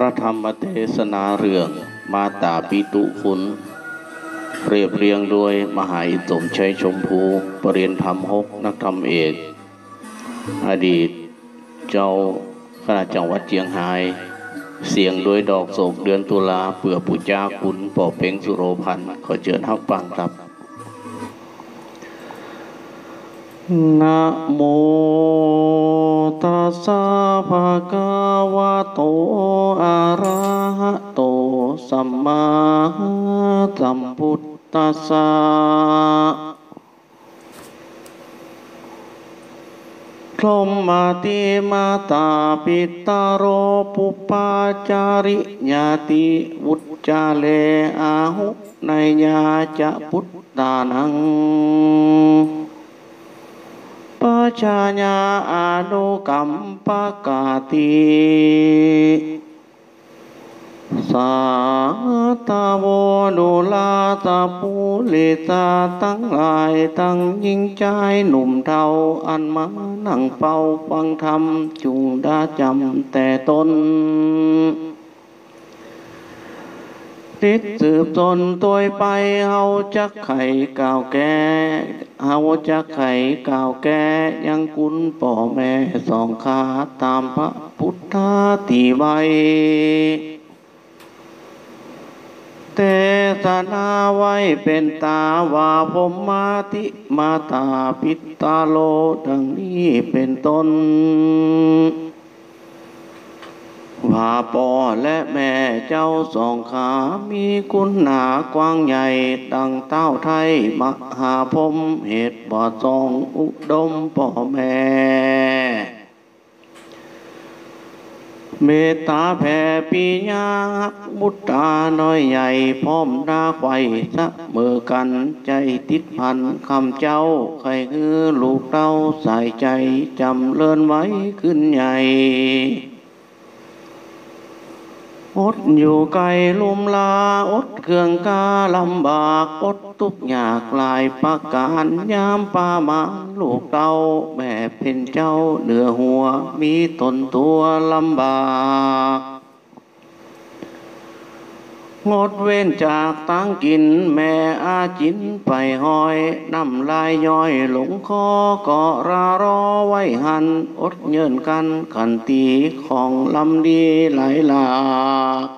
ระธรรมเทศนาเรื่องมาตาปิตุคุณเรียบเรียงโดยมหาอิสมชัยชมพูปรริยนธรรมหกนักธรรมเอก อดีตเจ้าคณะจังหวัดเจียงไฮ้เสียงโดยดอกโศกเดือนตุลาเปื่อปุจาคุณปอเพ็งสุโรพันธ์ขอเชิญทับฟังครับนะโม ตัสสะภะคะวะโต อะระหะโต สัมมาสัมพุทธัสสะพรหมาติมาตาปิตาโรปุปปาจาริญาติวุจจาเลอาหุในญาจะพุทธานัง ปัจจญาอนุกัมปกาติสาตาโวนุลาตาภูลิตาตั้งหลายตั้งยิ่งใจหนุ่มเทาอันมานั่งเฝ้าฟังธรรมจุงดาจำแต่ตน ติดสืบตนตัวไปเฮาจักไข่ก่าวแก่เฮาจักไข่ก่าวแก่ยังกุนป่อแม่สองขาตามพระพุทธาตีไว้เตสนาไว้เป็นตาว่าผมมาติมาตาปิตาโลดังนี้เป็นต้น ว่าพ่อและแม่เจ้าสองขา มีคุณหนากว้างใหญ่ดังเต้าไทยมหาพรมเหตุบ่อสองอุดมพ่อแม่ เมตตาแผ่ปีญาบุตตาน้อยใหญ่ พร้อมดาไฟสะเมือกันใจติดพันคำเจ้า ใครคือลูกเต้าใส่ใจจำเลินไว้ขึ้นใหญ่ อดอยู่ไกลลุมลา อดเครื่องกาลำบาก อดทุกอยากลายประการยามป่ามาลูกเต้าแม่เป็นเจ้าเหนือหัว มีตนตัวลำบาก งดเว้นจากตั้งกินแม่อาจินไปหอยน้ำลายย้อยหลงคอก็รารอไว้หัน อดเยินกันขันตีของลำดีไหลหลาก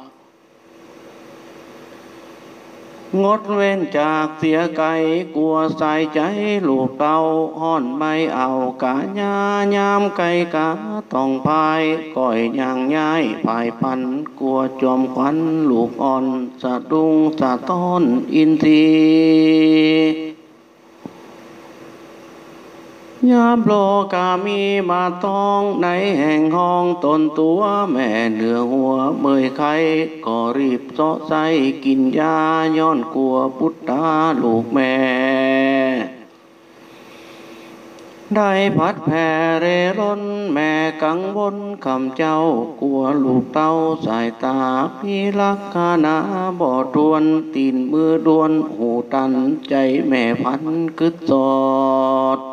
งดเว้นจากเสียไก่กลัวใส่ใจลูกเตาห่อนไม่เอากาญายามไก่กาต้องพายก่อยย่างย้ายพายพันกลัวจอมควันลูกอ่อนสะดุงสะต้อนอินทรี ยามโลกามีมาต้องในแห่งห้องตนตัวแม่เหนือหัวเมยไข่ก็รีบเสาะใส่กินยาย้อนกลัวพุทธาลูกแม่ได้พัดแผ่เรร่นแม่กังวลคำเจ้ากลัวลูกเต้าสายตาพี่ลักขานาบ่อดวนตีนมือดวนหูตันใจแม่พันกึดสอด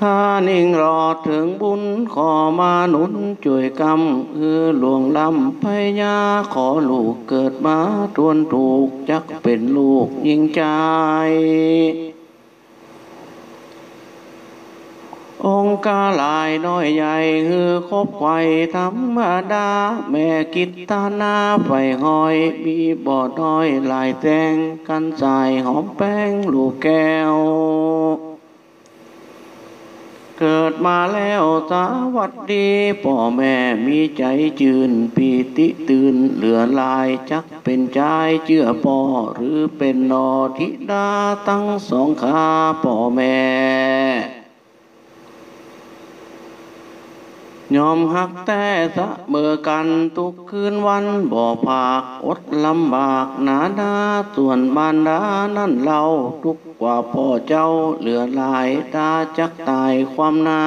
ข้านิ่งรอถึงบุญขอมาหนุนช่วยกำเอือหลวงลำพยาขอลูกเกิดมาทวนถูกจักเป็นลูกยิ่งใจ องค์กาลายน้อยใหญ่ฮือคบไข่ธรรมดา แม่กิตตานาไฟหอย มีบ่อน้อยลายแตงกันใส่หอมแป้งลูกแก้ว เกิดมาแล้วสวัสดีพ่อแม่มีใจจืนปีติตื่นเหลือลายจักเป็นใจเชื่อพ่อหรือเป็นนอธิดาตั้งสองขาพ่อแม่ ยอมหักแต่สะเบื่อกันทุกคืนวันบ่ผากอดลำบากหนาดาส่วนบานดานั่นเราทุกกว่าพ่อเจ้าเหลือหลายตาจักตายความนา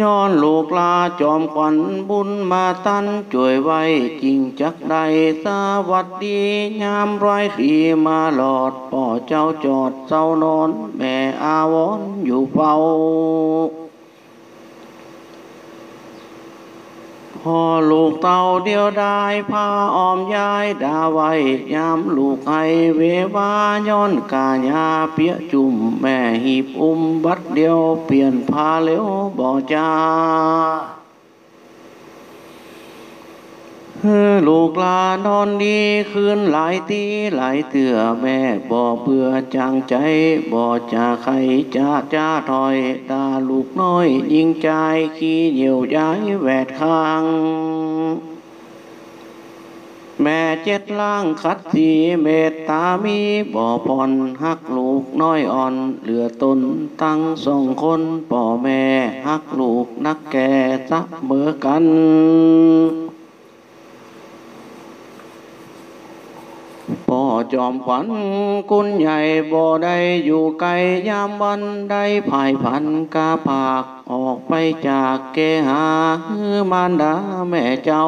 ย้อนลูกลาจอมขวัญบุญมาตันช่วยไว้จริงจักใดสวัสดียามร้อยขีมาหลอดป่อเจ้าจอดเศร้านอน แม่อาวอนอยู่เฝ้า พ่อลูกเต่าเดียวได้พาอ้อมยายดาไว้ยามลูกไอเววาย้อนกาญาเปียจุ่มแม่หีบอุ้มบัดเดียวเปลี่ยนพาเร็วบ่จ้า เฮ้อ ลูกลานอนดีคืนหลายตีหลายเตือแม่บ่เบื่อจางใจบ่จะใครจ้าจ้าถอย ตาลูกน้อยยิงใจขี้เหนียวย้ายแวดข้างแม่เจ็ดล่างคัดสีเมตตามีบ่อผ่อนหักลูกน้อยอ่อน เหลือตนตั้งสองคนป่อแม่หักลูกนักแก่ซักเมือกัน พ่อจอมขวัญกุนใหญ่บ่ได้อยู่ไกลยามวันได้ภายพันกาผากออกไปจากเกหามารดาแม่เจ้า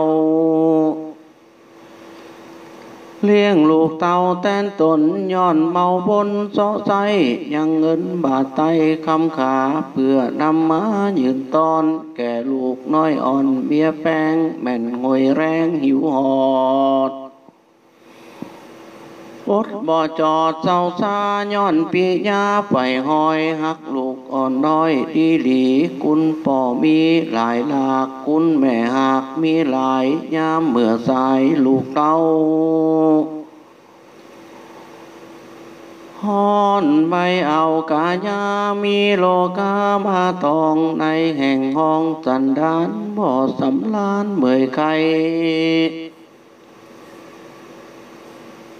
เลี้ยงลูกเต่าแตนตนย้อนเมาบนเสาะใจยังเงินบาทไตคำขาเพื่อนำมายืนตอน แก่ลูกน้อยอ่อนเบียแป้งแม่นงวยแรงหิวหอด ปดบ่จอดเจ้าซาย้อนปียาไปหอยหักลูกอ่อนน้อยดีหลีกุนป่อมีหลายหลากกุนแม่หักมีหลายยามเมื่อสายลูกเต้าฮอนไม่เอากาญามีโลกามาตองในแห่งห้องสันดานบ่สำลานเมื่อยไข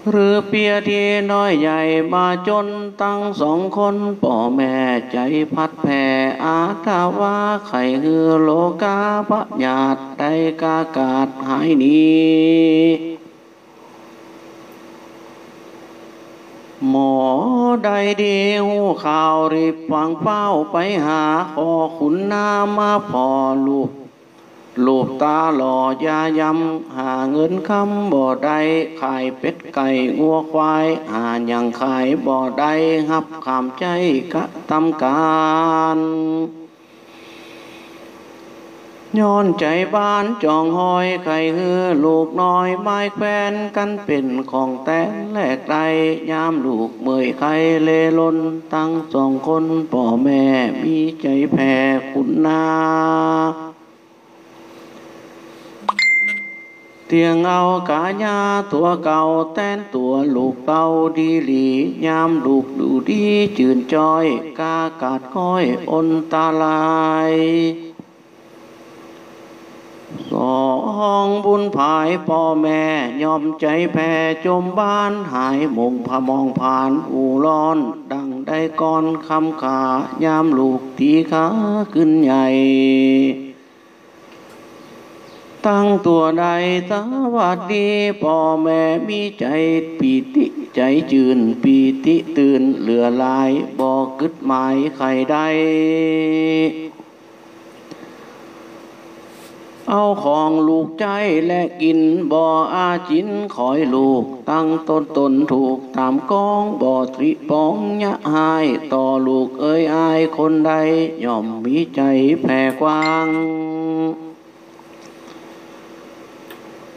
หรือเปียทีน้อยใหญ่มาจนตั้งสองคนป่อแม่ใจพัดแผ่อาตาว่าไข่เฮือโลกาพระญาติได้กากาดหายนีหมอได้ดีหูข่าวรีบฟังเป้าไปหาขอขุนนามาพอลูก ลูกตาหล่อยายำหาเงินคำบ่อได้ขายเป็ดไก่งัวควาย หาอยังขายบ่อได้หับขามใจกะตำการย้อนใจบ้านจองหอยไข่เฮือลูกน้อยไม้แควนกันเป็นของแต่แลกใดยามลูกเมื่อยไข่เลลนตั้งสองคนพ่อแม่มีใจแผ่คุณนา ตียงเอากาญาตัวเก่าแต้นตัวลูกเก่าดีหลียามลูกดูดีจืนจอย กากาดก้อยอน ตาลายสองบุญภายพ่อแม่ยอมใจแผ่จมบ้านหายมงพมองผ่านอูร้อน ดังได้ก้อนคำขายามลูกตีขาขึ้นใหญ่ ตั้งตัวใดสวัสดีพ่อแม่มีใจปีติใจจืนปีติตื่นเหลือลายบอกกึดหมายใครใดเอาของลูกใจและกินบ่ออาจินขอยลูก ตั้งต้นตนถูกตามกองบ่อตริปองยะหาย ต่อลูกเอ้ยอายคนใดย่อมมีใจแผ่กว้าง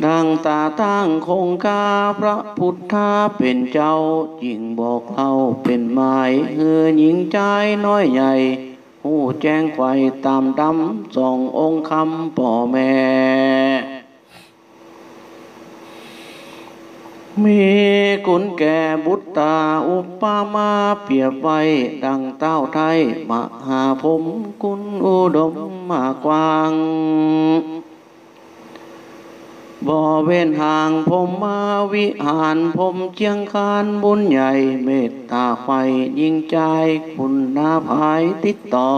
ดังตาตั้งคงคาพระพุทธาเป็นเจ้าจิงบอกเล่าเป็นไม้เฮือหญิงใจน้อยใหญ่ หูแจ้งไฟตามดำสององค์คำป่อแม่ มีกุนแก่บุตตาอุปามาเปียบไว้ดังเต้าไทยมหาผมกุนอุดมมากวาง บ่เว้นห่างผมมาวิหารผมเจียงคานบุญใหญ่เมตตาไฟยิ่งใจคุณนาภายติดต่อ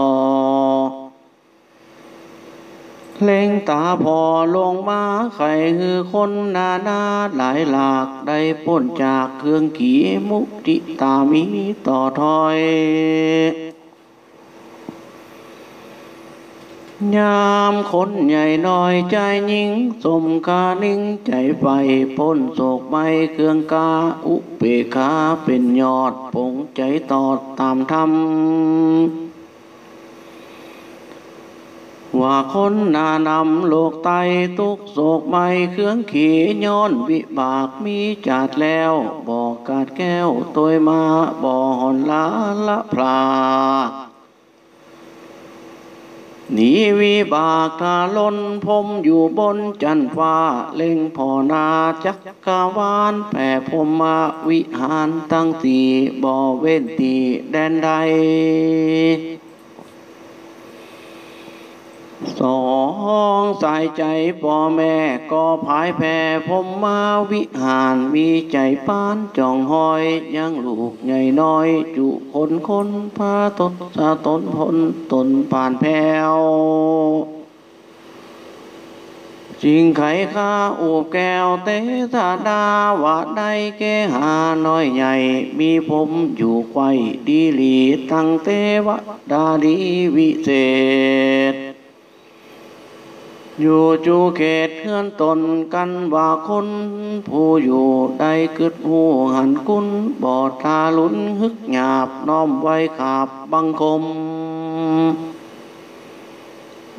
เล็งตาพอลงมาไข่คือคนนานาหลายหลากได้พ้นจากเครื่องขีมุติตามีต่อถอย ยามคนใหญ่น้อยใจยิ่งสมกานิ่งใจไฟพ้นโศกไม่เครื่องกาอุเปกขาเป็นยอดปงใจตอดตามธรรมว่าคนนานำโลกไตทุกโศกไม่เครื่องขี่ย้อนวิบากมีจัดแล้ว บอกกาดแก้วตัวมาบ่หอนลาละพลา หนีวิบากทาลนพมอยู่บนจันฟ้า เล่งพอนาจักกาวานแผ่พมมาวิหารตั้งตีบ่เว้นตีแดนใด สองสายใจพ่อแม่ก็พายแผ่ผมมาวิหารมีใจปานจองหอยยังลูกใหญ่น้อย จุคนคนพาตนสาตนพนตนผ่านแผ่วจิงไขข้าอูบแก้วเตตาดาวะได้แกหาน้อยใหญ่ มีผมอยู่ไข่ดีหลีตั้งเตวะดาดีวิเศษ อยู่จูเขตเพื่อนตนกันว่าคนผู้อยู่ได้กึดหูหันกุนบอดตาลุนฮึกหยาบน้อมไว้ขาบบังคม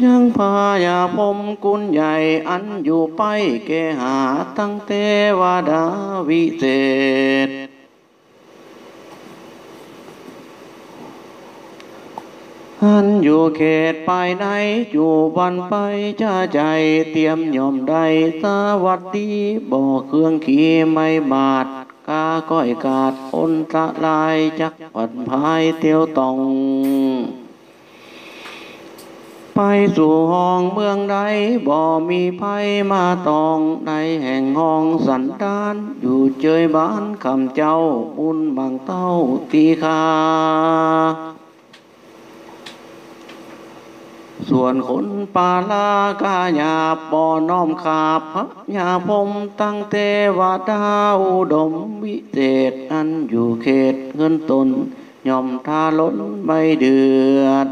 ยังพายาพมกุลใหญ่อันอยู่ไปเกหาตั้งเทวดาวิเศษ หันอยู่เขตภายในอยู่บันไปจ้าใจเตรียมยอมได้สวัสดีบ่เครื่องขีไม่บาดกาก้อยกาดอนตะลายจักปัดพายเตียวตอง ไปสู่ห้องเมืองใดบ่ มีภัยมาตองในแห่งห้องสันดาน อยู่เจยบ้านคำเจ้าบุญบางเต้าตีคา ส่วนคนปาลากาหยาปอน้อมขาบพระยาพมตั้งเทวดาอุดมวิเศษอันอยู่เขตเงินตนย่อมทาล้นไม่เดือด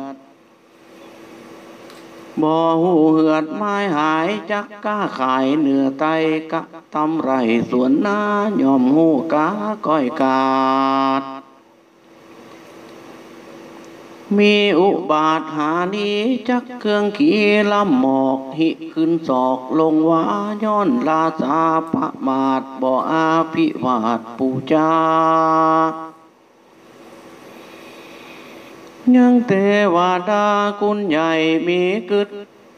บ่หูเหือดไม้หายจักก้าขายเนื้อไตกะตำไรสวนนาย่อมหูกาก้อยกาด มีอุบาทหานี้จักเครื่องขีลำหมอกหิขึ้นศอกลงวาย้อนลาสาพระมาดบ่อาภิวาทปูจายังเทวดากุณใหญ่มีกึด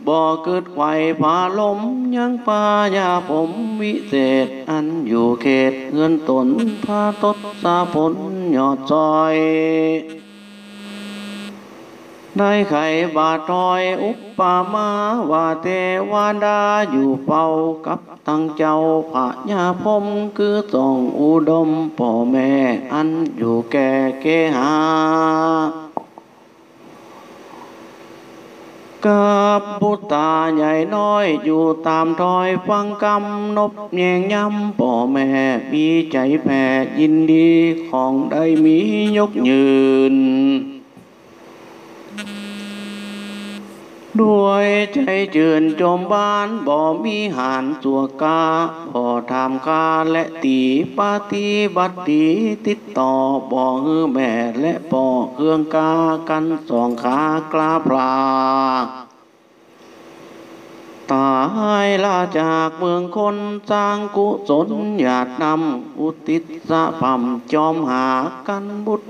บ่อกึดไหวผาลมยังปายาผมวิเศษ อันอยู่เขตเงินตนพาตดสาผลยอดซอย ได้ไข่บาทอยอุปปามาวาเทวดาอยู่เฝ้ากับตั้งเจ้าพระยาพมคือส่องอุดมพ่อแม่อันอยู่แก่เกหากับบุตาใหญ่น้อยอยู่ตามทอยฟังกำนบแยงย้ำพ่อแม่มีใจแผ่ยินดีของได้มียกยืน ด้วยใจเจือนจมบ้านบ่มีหานตัวกาพอทำกาและตีปฏิบัติดีติดต่อบ่ฮือแม่และป่อเครื่องกากันสองขากลาปลาตายลาจากเมืองคนสร้างกุศลหยาดนำอุติสะพัมจอมหากันบุตร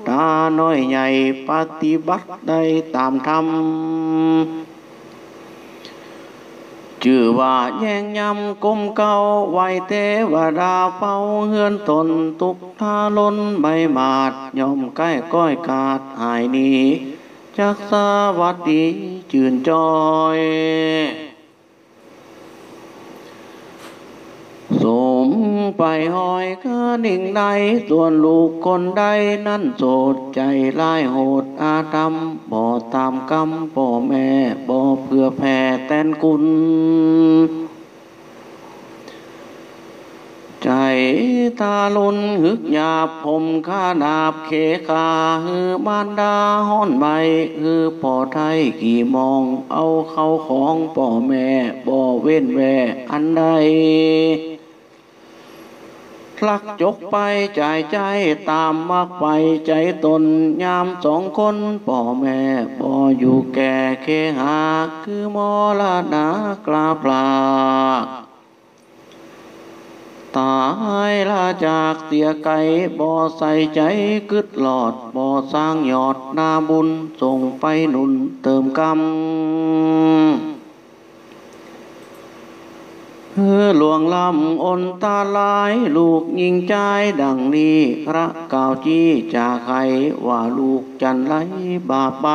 น้อยใหญ่ปฏิบัติได้ตามธรรม ชื่อว่าแย่งยำก้มเก่าไวเทวดาเฝ้าเฮือนตนตุกทาล้นใบมาดย่อมใกล้ก้อยกาดหายหนี้จากสวัสดีจื่นจอย สม ไปหอยก็นิ่งใดส่วนลูกคนใดนั่นโสดใจลายโหดอาธรรมบ่ตามกรรมพ่แม่บ่เพื่อแผ่แตนกุลใจตาลุนหึกหยาบผมข้าดาบเคคาฮือบานดาห้อนใบฮือพ่อไทยกี่มองเอาเข้าของพ่อแม่บ่เว้นแวอันใด พลักจกไปจ่ายใจตามมักไปใจตนยามสองคนพ่อแม่บ่ออยู่แก่เคหาคือมอลานากลาปลาตายลาจากเสียไก่บ่อใส่ใจกึดหลอดบ่อสร้างยอดนาบุญส่งไปหนุนเติมกร รมเฮือหลวงลำอนตาลาย ลูกยิงใจดังนี้ พระกล่าวจี้จาใครว่าลูกจันไรบาปไป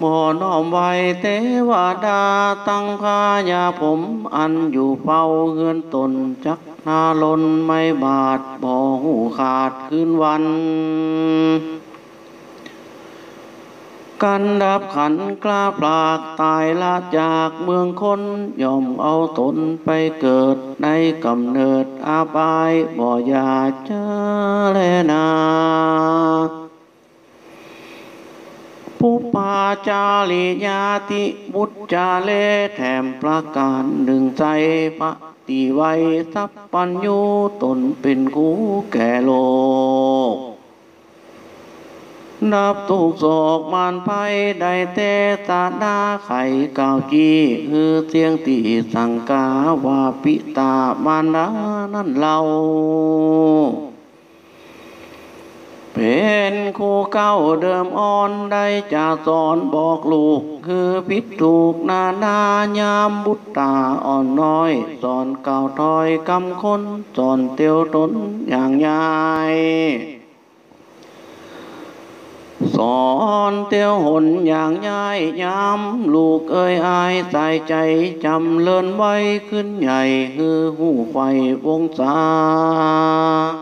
บ่น้อมไว้เทวดาตั้งพายาผม อันอยู่เฝ้าเฮือนตนจักนาลนไม่บาดบ่หูขาดคืนวัน กันดับขันกล้าปลากตายละจากเมืองคนยอมเอาตนไปเกิดในกำเนิดอาบายบ่อยาเจอเลนาปุปปาจาริยาติบุตจาเลแถมประการหนึ่งใจปฏิไวสัพปัญญูตนเป็นกูแก่โลก นับถูกโศกมานภัยได้เตตาดาไข่เกาจีคือเสียงตีสังกาวาปิตามารดานั่นเราเป็นครูเก้าเดิมอ่อนได้จะสอนบอกลูก คือผิดถูกนานายามบุตตาอ่อนน้อย สอนเก่าถอยกำคน สอนเตียวตนอย่างยาย สอนเตียวหนอย่างยายย้ำลูกเอ้ยอายใส่ใจจำเลินไว้ขึ้นใหญ่คือหูไฟวงศา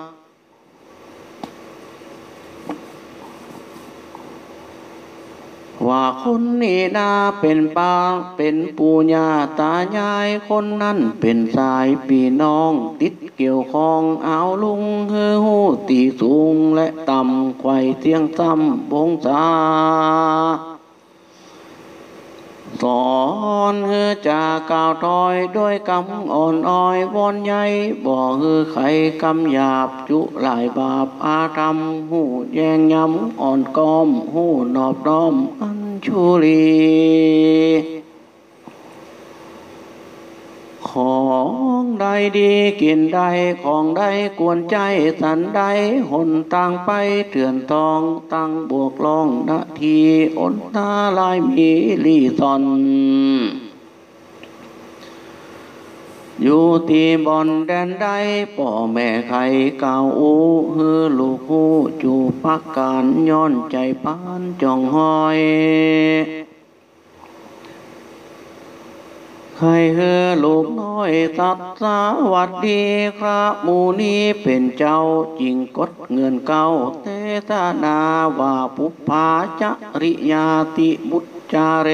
ว่าคนนี้นาเป็นป้าเป็นปู่ย่าตายายคนนั้นเป็นสายปีน้อง ติดเกี่ยวข้องเอาลุงเฮือหูตีสูงและต่ำไข่เสียงซ้ำบงสา สอนฮือจาก่าวถอยด้วยกำอ่อนอ้อยวอนใหญ่บ่ฮือไขกำหยาบจุหลายบาปอาธรรมหูแยงย้ำอ่อนกอมหูนอบน้อมอัญชุลี ของใดดีกินใดของใดกวนใจสันใดหนต่างไปเถื่อนทองตั้งบวกลองนาทีอนตาลายมีลีซอนอยู่ที่บ่อนแดนใดป่อแม่ไข่เก่าอูฮือลูกหูจูพักการย้อนใจปานจองหอย ใครเฮอลูกน้อยสัตสวัดดีครับมูนีเป็นเจ้าจริงกดเงินเก้าเตตานาว่าปุพพาจริยาติบุตจาเร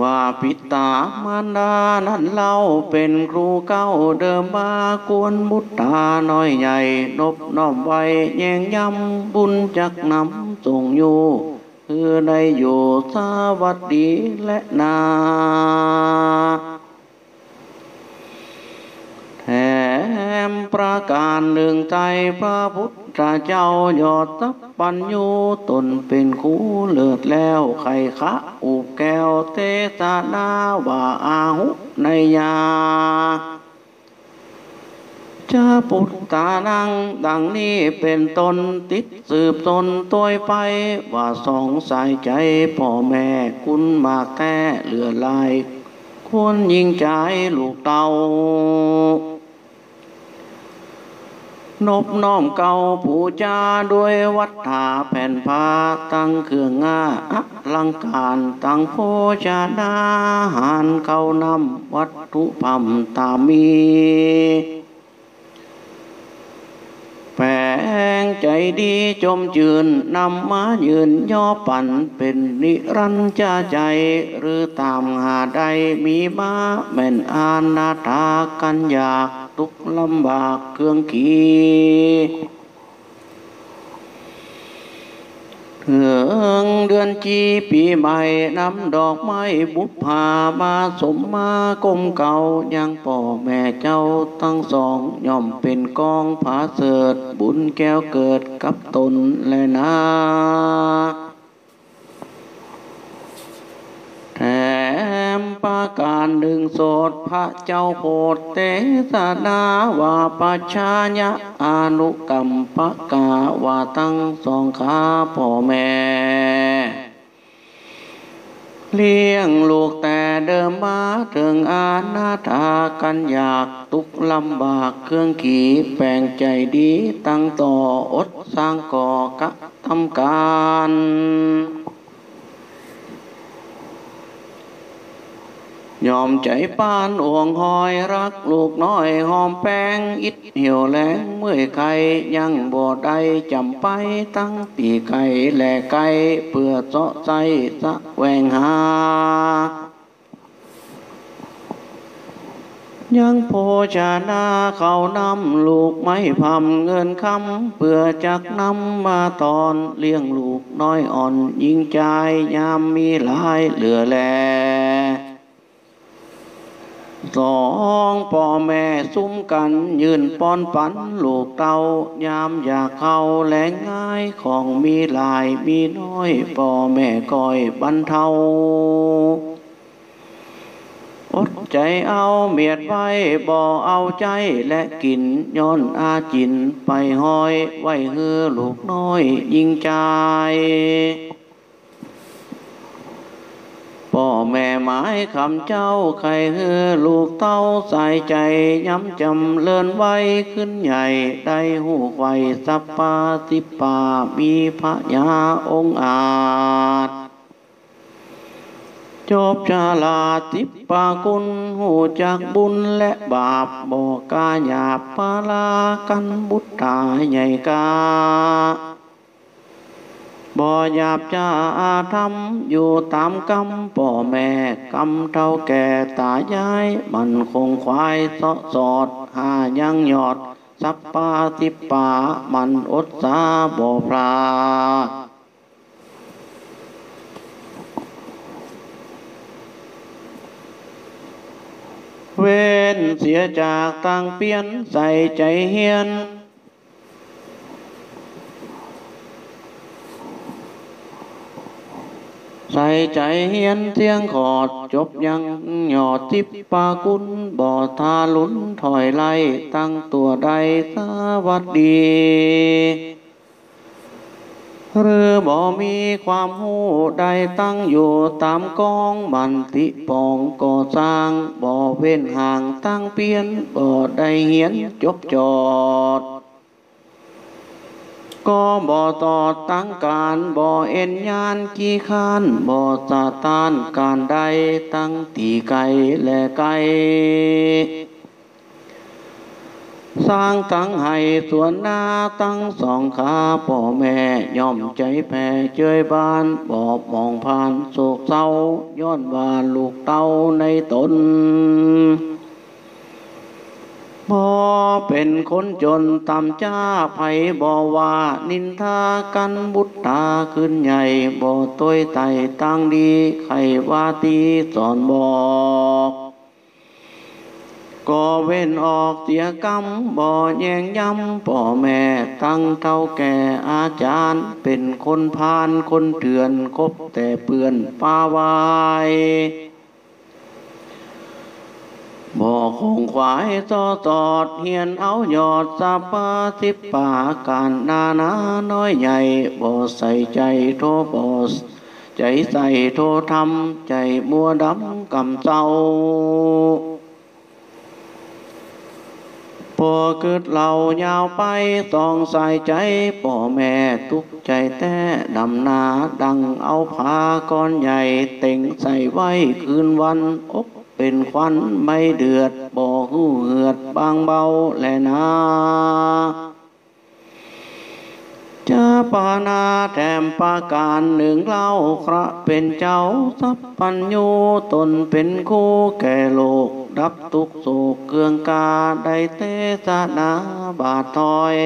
ว่าปิตามารดานั้นเล่าเป็นครูเก้าเดิมมากวนบุตตาน้อยใหญ่นบน้อมไว้แยงยำบุญจักนำส่งอยู่ คือได้อยู่สวัสดีและนา แถมประการหนึ่งใจพระพุทธเจ้ายอดทับปัญญูตนเป็นคูเลิศแล้วไข่คะอุบแก้วเทศนาว่าอาหุในยา จะปุตตานัง ดังนี้เป็นตนติดสืบตนตัวไป ว่าสองสายใจพ่อแม่คุณมากแท้เหลือลายควรยิงใจลูกเตานบน้อมเก่าผู้จาด้วยวัดถาแผ่นผ้าตั้งเครื่องงาอลังการตั้งโภชนาหารเข้านำวัตถุพัมตามี แผ งใจดีจมจืนนำมายืนย่อปั่นเป็นนิรันจาใจ หรือตามหาใดมีมาแม่นอานาตากันอยาก ทุกลำบากเครื่องขีถ เหืองเดือนจีปีใหม่นำดอกไม้บุพามาสมมากมเก่ายังป่อแม่เจ้าทั้งสองย่อมเป็นกองผาเสดบุญแก้วเกิดกับตนและนาแถ มปาการหนึ่งโสดพระเจ้าโพดเตสนาวาปัชาญะอนุกรรมปะกาวาตั้งสองขาพ่อแม่เลี้ยงลูกแต่เดิมมาถึงอาณาถากันอยากตุกลำบากเครื่องขี่แปลงใจดีตั้งต่ออดสร้างก่อกะทำการ ยอมใจปานอ่วงหอยรักลูกน้อยหอมแป้งอิดเหี่ยวแรงเมื่อยไข่ยังบ่ได้จำไปตั้งปีไก่แหล่ไก่เพื่อเจาะใจสะแวงหายังโพชานาเขานำลูกไม้พำเงินคำเพื่อจักนำมาตอนเลี้ยงลูกน้อยอ่อน ยิ่งใจยามมีหลายเหลือแล สองพ่อแม่ซุ้มกันยืนป้อนปันลูกเต้ายามอยากเข้าแหลงง่ายของมีหลายมีน้อยพ่อแม่คอยบรรเทาอดใจเอาเมียดไว้บ่เอาใจและกินย้อนอาจินไปห้อย ไว้เฮือลูกน้อยยิงใจ พ่อแม่หมายคำเจ้าใครเฮือลูกเต้าใส่ใจย้ำจำเลินไว้ขึ้นใหญ่ ได้หูไฟสัปปาติปามีพระยาองค์อาจจบชาลาติปากุลหูจากบุญและบาปบอกกาหยาบปาลากันบุตรตาใหญ่กา บ่หยาบจ้าทำอยู่ตามกรรมพ่อแม่กรรมเท่าแก่ตายาย มันคงควายสอสอดหายังหยอด สัปปาติปามันอดสาบ่พลาเว้นเสียจากต่างเปลี่ยนใส่ใจเฮียน ใส่ใจเฮียนเที่ยงขอดจบยังหยอดทิปปากุลบ่อทาลุนถอยไล่ตั้งตัวใดสวัสดีหรือบ่มีความหูใดตั้งอยู่ตามกองบันติปองก่อสร้างบ่เว้นห่างตั้งเปลี่ยนบ่ได้เหียนจบจอด ก็บ่ต่อตั้งการบ่เอ็นยานกี่ขานบ่สาตานการใดตั้งตีไกและไกสร้างตั้งให้ส่วนหน้าตั้งสองขาพ่อแม่ย่อมใจแผ่เจยบานบอบมองผ่านโศกเศร้าย้อนว่าลูกเต้าในตน บ่เป็นคนจนตำจ้าไผบ่ว่า นินทากันบุตตาขึ้นใหญ่บ่ต้วยไตตั้งดีไขว่าตีสอนบอกก็เว้นออกเสียกรรมบ่แยงย้ำพ่อแม่ตั้งเท่าแก่อาจารย์ เป็นคนพานคนเถื่อนคบแต่เปื่อนป้าวาย บ่คงขวายซอตอดเฮียนเอายอดสาปาสิปาการนานาน้อยใหญ่บ่ใส่ใจโทบ่ใจใส่โททำใจมัวดำกำเจ้าพอเกิดเหล่ายาวไปต้องใส่ใจพ่อแม่ทุกใจแต่ดำนาดังเอาผ้าก้อนใหญ่เต่งใส่ไว้คืนวันอก เป็นควันไม่เดือดบ่อหูเหือดบางเบาแลนาจะปานาแถมปาการหนึ่งเล่าคระเป็นเจ้าสัพพัญญูตนเป็นคู่แก่โลกดับทุกโศกเกืองกา ได้เตสนาบาทถอย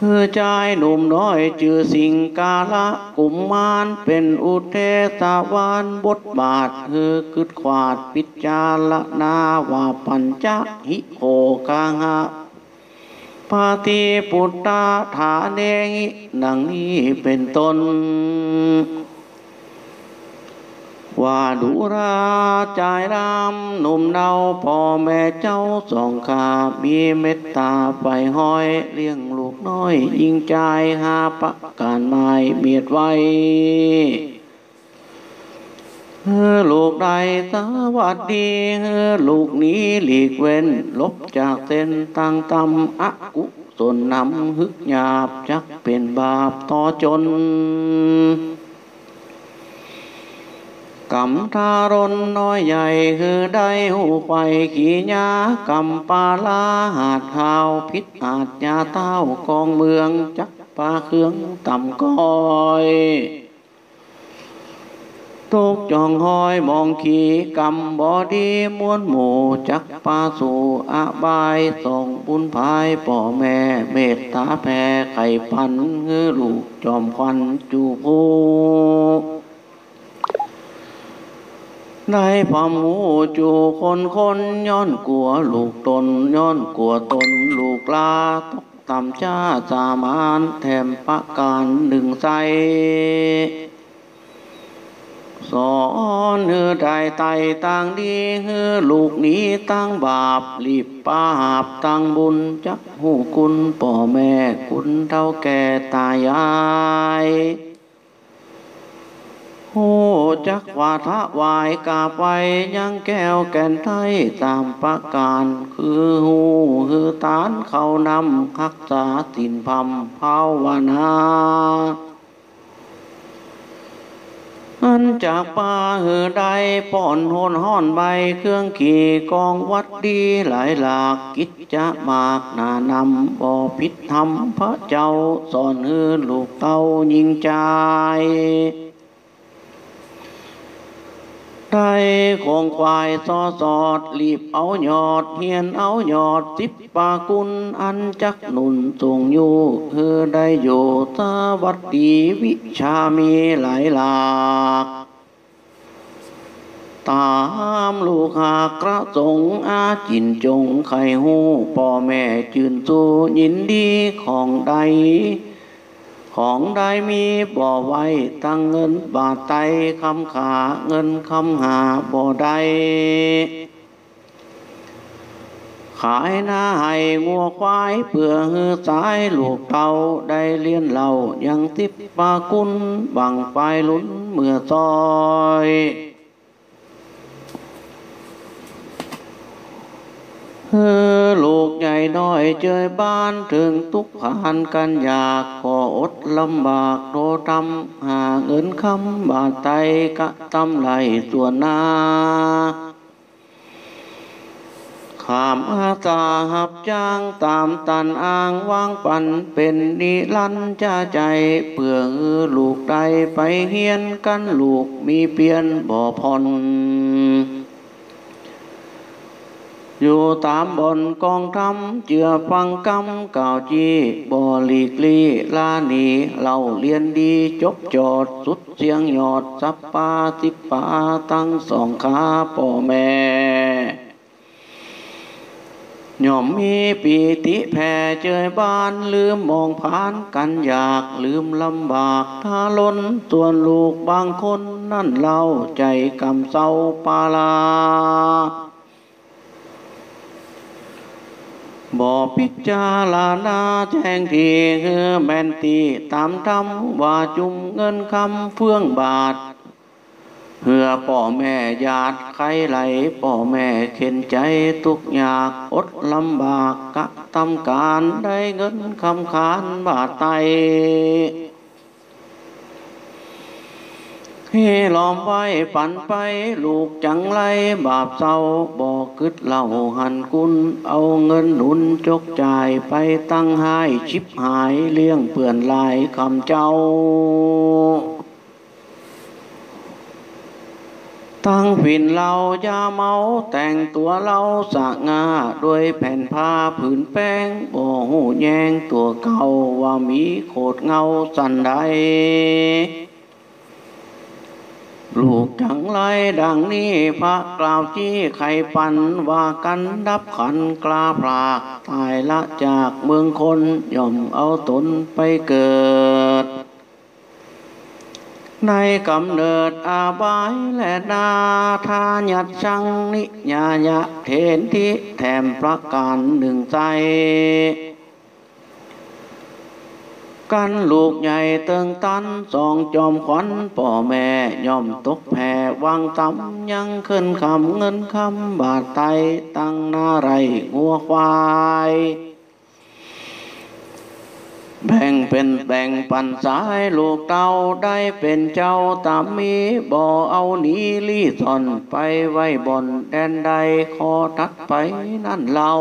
เฮือใจหนุ่มน้อยจือสิงกาละกุมมานเป็นอุเทสวานบทบาทเฮือคึดขวาดปิจาละนาว่าปัญจหิโคกาหะปาติปุตตาฐานเองดังนี้เป็นต้น ว่าดุราจายรำหนุ่มเนาพ่อแม่เจ้าสองขามีเมตตาไปห้อยเลี้ยงลูกน้อย ยิงใจหาประการไม้เมียดไว้เออลูกใดสวัสดีเออลูกนี้หลีกเว้น ลบจากเส้นตังตำอะกุศลนนำฮึกหยาบจักเป็นบาปต่อจน กำทารนน้อยใหญ่คือได้หูไฟขี่ยากำปาลาหาดขาวพิษอาจยาเต้ากองเมืองจักปลาเครื่องต่ำก้อยทุกจองห้อยมองขี่กำบอดีมวนหมู่จักปาสู่อาบายส่งบุญภายป่อแม่เมตตาแผ่ไข่พันเงือลูกจอมควันจูพู ได้พามหูจูคนคนย้อนกลัวลูกตนย้อนกลัวตนลูกลาตกต่ำจ้าสามานแถมประการหนึ่งใสสอนเฮือได้ไตต่างดีเฮือลูกนี้ตั้งบาปรีบปาบตั้งบุญจักหูคุณป่อแม่คุณเท่าแก่ตายาย หจักว่าทะวายกาไปยังแก้วแก่นไทยตามประการ คือหูคือตานเขานำคักษาสินพำภาวนาอันจากป่าหือใดป่อนโหนห้อนใบเครื่องขี่กองวัดดีหลายหลากกิจจะมากนานำบ่อพิษธรรมพระเจ้าสอนเฮือลูกเต้ายิงใจ ได้ของควายซอสอดรีบเอาหยอดเฮียนเอาหยอดสิบปากุลอันจักหนุนทรงอยู่เธอได้อยู่สวัสดีวิชามีหลายหลากตามลูกหากกระสงอาจินจงไข่หูพ่อแม่จืนสู้ยินดีของใด ของได้มีบ่อไว้ตั้งเงินบาทไตคำขาเงินคำหาบ่อใดขายหน้าให้งัวควายเพื่อหือสายลูกเต่าได้เลี้ยนเหล่ายังติบปากุลบังปลายลุ้นเมื่อซอย เออลูกใหญ่น้อยเจยบ้านถึงทุกข์ผ่านกันอยากก็อดลำบากโตทำหาเงินคำบาทไตกะตำไหลส่วนนาขามอาตาหับจ้างตามตันอ้างวางปันเป็นนิรันจ้าใจเพื่อลูกใดไปเฮียนกันลูกมีเปลี่ยนบ่อพอน อยู่ตามบนกองทำเจือฟังกำก่าวจีบ่หลีกลีลาหนีเราเรียนดีจบจอดสุดเสียงหยอดสับปาสิปาตั้งสองขาพ่อแม่ย่อมมีปีติแผ่เจยบ้านลืมมองผ่านกันอยากลืมลำบากถ้าล้นส่วนลูกบางคนนั่นเล่าใจกำเศร้าปาลา บ่พิจารณาแจ้งทีคือแมนตีตามธรรมว่าจุมเงินคำเฟื่องบาทเพื่อป่อแม่ญาติใครไหลป่อแม่เข็นใจทุกอยากอดลำบากกะทำการได้เงินคำขานบาทไต ให้ล้อมไว้ปันไป ลูกจังไรบาปเศร้าบอกกึดเล่าหันกุนเอาเงินหนุนจกจ่ายไปตั้งให้ชิบหายเลี้ยงเปื่อนลายคำเจ้า ตั้งผินเรายาเมาแต่งตัวเราสะงาด้วยแผ่นผ้าผืนแป้งบ่หูแยงตัวเก่าว่ามีโคดเงาสันใด ลูกจังไรดังนี้พระกล่าวจี้ไข่ปันว่ากันดับขันกลาพรากตายละจากเมืองคนย่อมเอาตนไปเกิด ในกำเนิดอาบายและนาทายัดชังนิยายะเทนทิแถมประการหนึ่งใจ กันลูกใหญ่เติงตันสองจอมขวัญพ่อแม่ย่อมตกแผ่วางตำยังขึ้นคำเงินคำบาทไตตั้งนาไรงัวควายแบ่งเป็นแบ่งปันสายลูกเต้าได้เป็นเจ้าตามมีบ่อเอาหนีลี่ซ่อนไปไว้บนแดนใดขอทัดไปนั่นเรา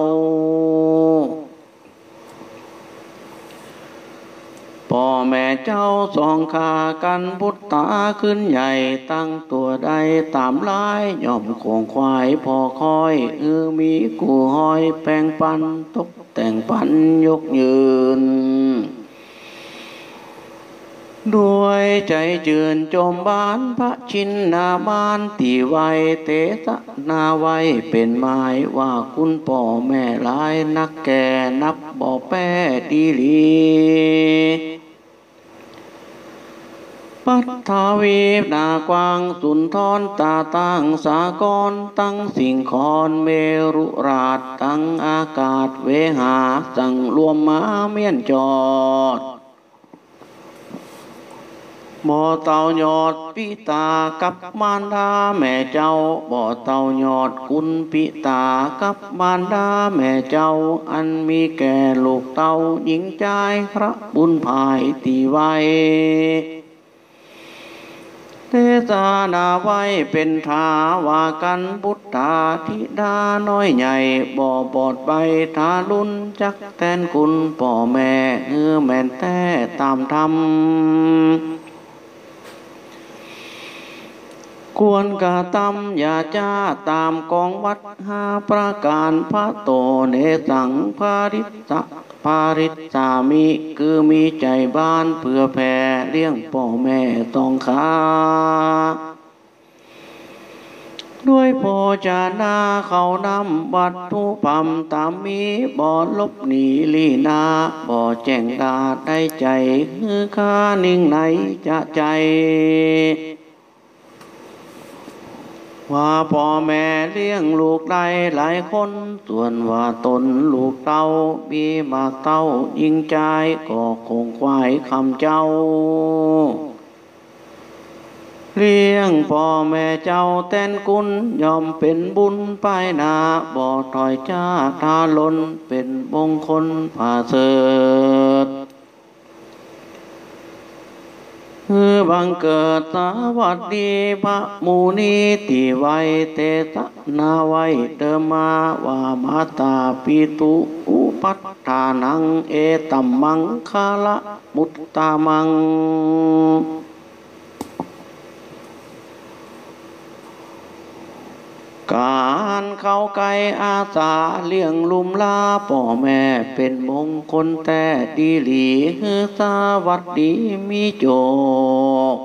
พ่อแม่เจ้าสองขากันพุทธาขึ้นใหญ่ตั้งตัวใดตามลายย่อมคงควายพอคอยเออมีกูหอยแปลงปันตกแต่งปันยกยืน ด้วยใจจืนจมบานพระชินนาบานตีไวเตสะนาไวเป็นหมายว่าคุณพ่อแม่หลายนักแก่นับบ่อแป้ดีลี ปัทธาวีนากวางสุนทรตาตั้งสากรตั้งสิ่งคอนเมรุราชตั้งอากาศเวหาสั่งรวมมาเมียนจอดบ่อเต่ายอดปิตากับมารดาแม่เจ้าบ่อเต่ายอดคุณปิตากับมารดาแม่เจ้า อันมีแก่ลูกเต่าหญิงใจพระบุญภายตีไว้ เทศานาไว้เป็นทาวากันพุทธาธิดาน้อยใหญ่บ่อบอดใบทาลุนจักแทนคุณพ่อแม่เฮือแม่นแต่ตามธรรมควรกะตำอย่าจ้าตามกองวัดหาประการพระโตเนสังภาริสะภาริสามิคือมีใจบ้านเพื่อแผ่เลี้ยงพ่อแม่ต้องขาด้วยโภชนาเขานำวัตถุพัมตามมีบ่ลบหนีลีนาบ่แจ้งดาได้ใจ คือข้านิ่งไหนจะใจ ว่าพ่อแม่เลี้ยงลูกได้หลายคน ส่วนว่าตนลูกเต้ามีมากเต้ายิงใจก็คงควายคำเจ้า เลี้ยงพ่อแม่เจ้าแตนกุลยอมเป็นบุญไปนาบ่ถอยจ้าทาลนเป็นมงคลผ่าเสด คือบังเกิดสวัสดีพระมูนีติไวเตสนาไวเดมาวามาตาปิตุอุปัฏฐานังเอตัมมังคาละมุตตามัง การเข้าไกลอาสาเลี้ยงลุมลาพ่อแม่เป็นมงคลแต่ดีหลีคือสวัสดีมีโจก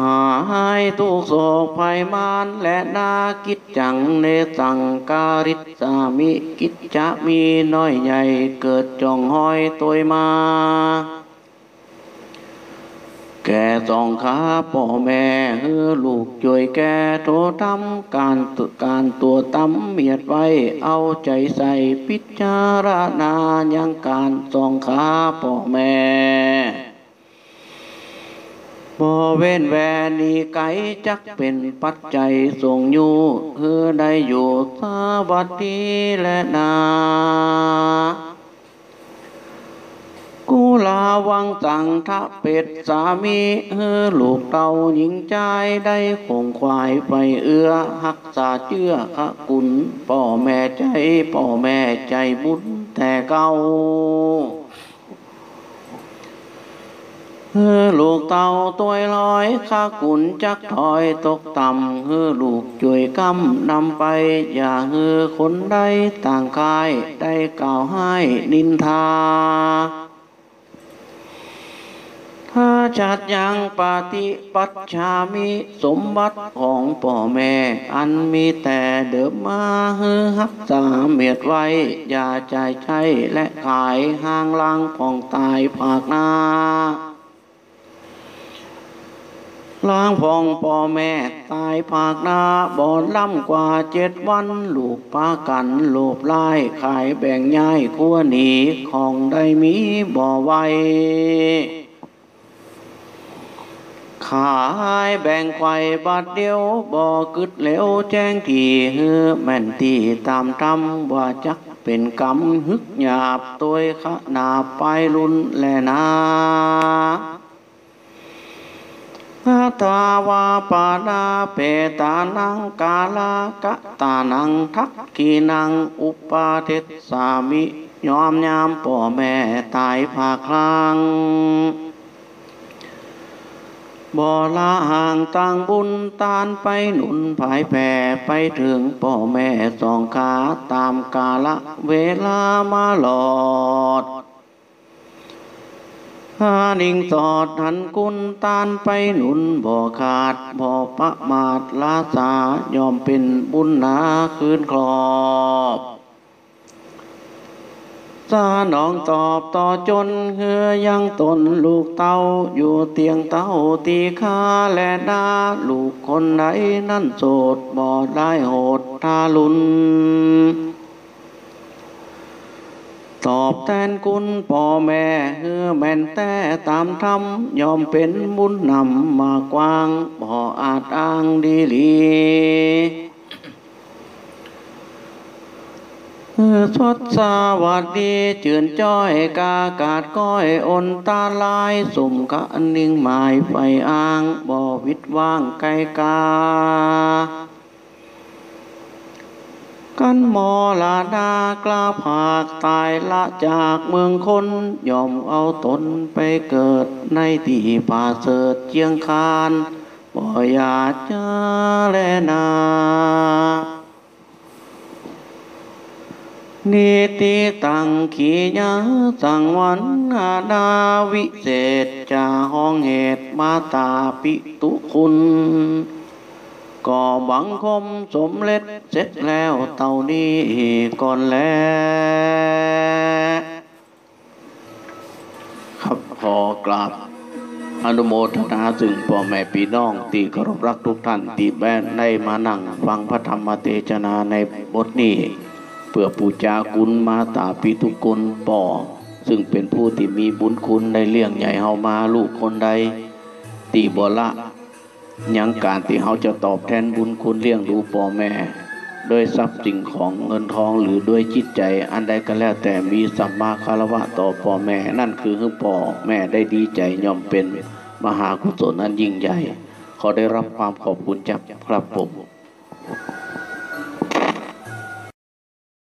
หายทุกโศกภัยมานและนากิจจังเนสังการิสามิกิจจะมีน้อยใหญ่เกิดจองห้อยตัวมา แก่สองขาพ่อแม่เฮือลูกช่วยแก่โททำการตุการตัวตำเมียดไว้ เอาใจใส่พิจารณายังการสองขาพ่อแม่บ่เว้นแวนีไกจักเป็นปัจจัยส่งอยู่คือได้อยู่สวัสดีและนา กูลาวังตังทะเป็ดสามีเฮอลูกเต่าหญิงใจได้คงควายไปเอื้อหักษาเชื่อขะกุลพ่อแม่ใจพ่อแม่ใจบุญแต่เก่าเฮือลูกเต่าตัวลอยข้ากุนจักถอยตกต่ำเฮือลูกช่วยกำนำไป อย่าเฮือคนใดต่างกาย ได้กล่าวให้นินทา ถ้าจัดยังปฏิปัชชามิสมบัติของพ่อแม่ อันมีแต่เดิมมาฮือฮับสามเมียดไว้ อย่าใจใช้และขายห้างล่างผ่องตายภาคนาล้างพองพ่อแม่ตายภาคนาบ่อนล่ำกว่าเจ็ดวัน ลูกปากันโลบไล่ขายแบ่งย้ายขั้วหนีของได้มีบ่อไว ขายแบ่งไข่บาทเดียวบ่กึดเหลวแจ้งทีเฮือแม่นตีตามทำว่าจักเป็นกรรมฮึกหยาบตัวขนาไปรุนแลนาอาตาวาปานาเปตานังกาลากะตานังทักกีนังอุปาเทศสามิยอมยามพ่อแม่ตายภาคลัง บ่ละห่างต่างบุญตานไปหนุนผายแผ่ไปถึงพ่อแม่สองขาตามกาละเวลามาหลอดหานิ่งสอดหันกุนตานไปหนุนบ่ขาดบ่ประมาทลาสายอมเป็นบุญนาคืนครอบ สาน้องตอบต่อจนเฮือยังตนลูกเต้าอยู่เตียงเต้าตีขาและดาลูกคนไหนนั่นโสดบ่ได้โหดทาลุนตอบแทนคุณพ่อแม่เฮือแม่นแต่ตามธรรมยอมเป็นบุญนำมากว้างบ่อาจอ้างดีลี เมื่อสดสวัสดีเจือนจ้อยกากาดก้อยอนตาลายสุ่มกะนิ่งหมายไฟอ้างบ่อวิดว่างไกลกา กันหมอลาดากล้าผากตายละจากเมืองคนยอมเอาตนไปเกิดในที่ป่าเสดเจียงคานบ่อยากจะแลนา นิติตังขียาสังวันอาดาวิเศษจาห้องเหตุมาตาปิตุคุณก็บังคมสมเร็จเสร็จแล้วเต่านี้ก่อนแล้วครับขอกราบอนุโมทนาถึงพ่อแม่พี่น้องที่เคารพรักทุกท่านที่แบนได้มานั่งฟังพระธรรมเทศนาในบทนี้ เพื่อปูจาคุณมาตาปิทุกุลป่อซึ่งเป็นผู้ที่มีบุญคุณในเลี้ยงใหญ่เฮามาลูกคนใดตีบละยังการที่เฮาจะตอบแทนบุญคุณเลี้ยงดูพ่อแม่ด้วยทรัพย์สิ่งของเงินทองหรือด้วยจิตใจอันใดก็แล้วแต่มีสัมมาคารวะต่อพ่อแม่ นั่นคือให้พ่อแม่ได้ดีใจย่อมเป็นมหากุศลอันยิ่งใหญ่ ขอได้รับความขอบคุณจากพระผม